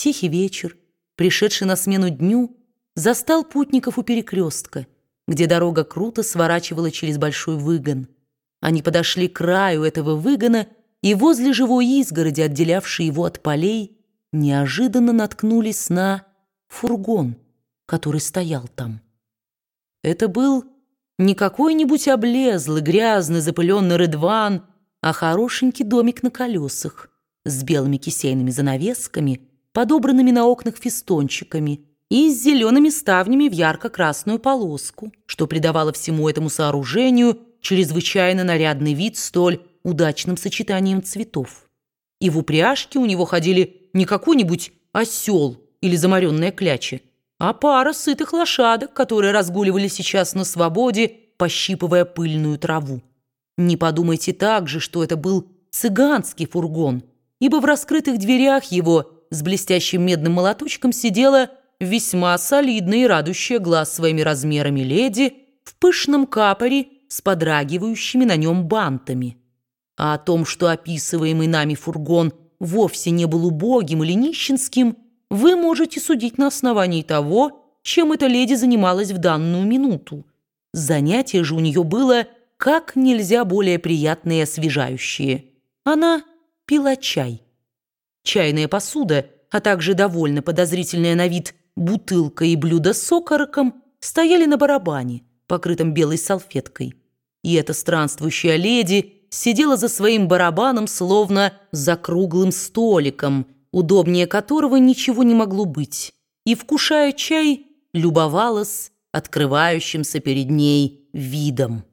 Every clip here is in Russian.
Тихий вечер, пришедший на смену дню, застал путников у перекрестка, где дорога круто сворачивала через большой выгон. Они подошли к краю этого выгона и возле живой изгороди, отделявшей его от полей, неожиданно наткнулись на фургон, который стоял там. Это был не какой-нибудь облезлый, грязный, запыленный рыдван, а хорошенький домик на колесах с белыми кисейными занавесками, подобранными на окнах фестончиками и с зелеными ставнями в ярко-красную полоску, что придавало всему этому сооружению чрезвычайно нарядный вид столь удачным сочетанием цветов. И в упряжке у него ходили не какой-нибудь осел или замаренная кляча, а пара сытых лошадок, которые разгуливали сейчас на свободе, пощипывая пыльную траву. Не подумайте также, что это был цыганский фургон, ибо в раскрытых дверях его с блестящим медным молоточком сидела весьма солидная и радующая глаз своими размерами леди в пышном капоре с подрагивающими на нем бантами. А о том, что описываемый нами фургон вовсе не был убогим или нищенским – вы можете судить на основании того, чем эта леди занималась в данную минуту. Занятие же у нее было как нельзя более приятное и освежающее. Она пила чай. Чайная посуда, а также довольно подозрительная на вид бутылка и блюдо с окороком стояли на барабане, покрытом белой салфеткой. И эта странствующая леди сидела за своим барабаном, словно за круглым столиком – удобнее которого ничего не могло быть, и, вкушая чай, любовалась открывающимся перед ней видом.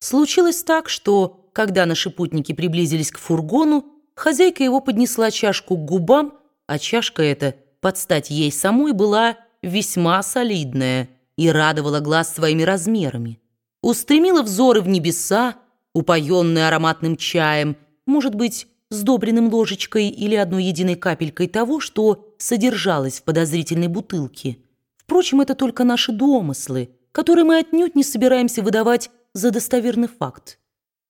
Случилось так, что, когда наши путники приблизились к фургону, хозяйка его поднесла чашку к губам, а чашка эта, под стать ей самой, была весьма солидная и радовала глаз своими размерами. Устремила взоры в небеса, упоенные ароматным чаем, может быть, сдобренным ложечкой или одной единой капелькой того, что содержалось в подозрительной бутылке. Впрочем, это только наши домыслы, которые мы отнюдь не собираемся выдавать за достоверный факт.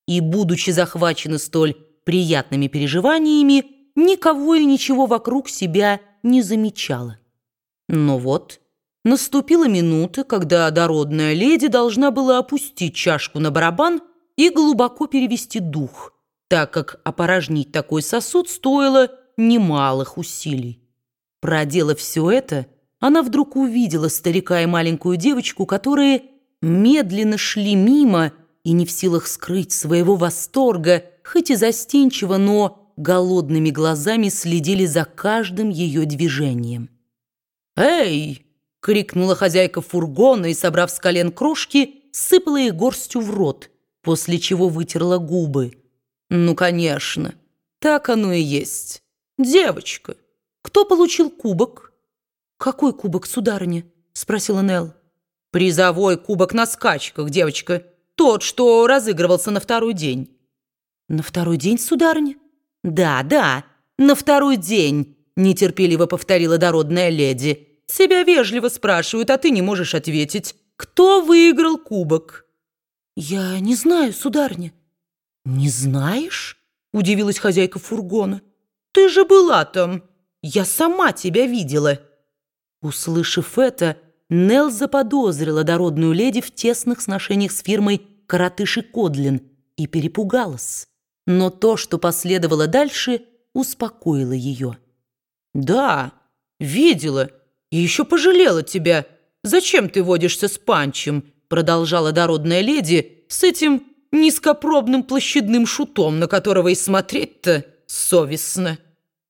И, будучи захвачены столь приятными переживаниями, никого и ничего вокруг себя не замечала. Но вот наступила минута, когда дородная леди должна была опустить чашку на барабан и глубоко перевести дух – так как опорожнить такой сосуд стоило немалых усилий. Проделав все это, она вдруг увидела старика и маленькую девочку, которые медленно шли мимо и не в силах скрыть своего восторга, хоть и застенчиво, но голодными глазами следили за каждым ее движением. «Эй!» — крикнула хозяйка фургона и, собрав с колен крошки, сыпала их горстью в рот, после чего вытерла губы. Ну, конечно, так оно и есть. Девочка, кто получил кубок? Какой кубок, сударыня? Спросила Нелл. Призовой кубок на скачках, девочка. Тот, что разыгрывался на второй день. На второй день, сударыня? Да, да, на второй день, нетерпеливо повторила дородная леди. Тебя вежливо спрашивают, а ты не можешь ответить. Кто выиграл кубок? Я не знаю, сударыня. «Не знаешь?» — удивилась хозяйка фургона. «Ты же была там! Я сама тебя видела!» Услышав это, Нелл заподозрила дородную леди в тесных сношениях с фирмой «Коротыш Кодлин» и перепугалась. Но то, что последовало дальше, успокоило ее. «Да, видела, и еще пожалела тебя. Зачем ты водишься с Панчем?» продолжала дородная леди с этим низкопробным площадным шутом, на которого и смотреть-то совестно.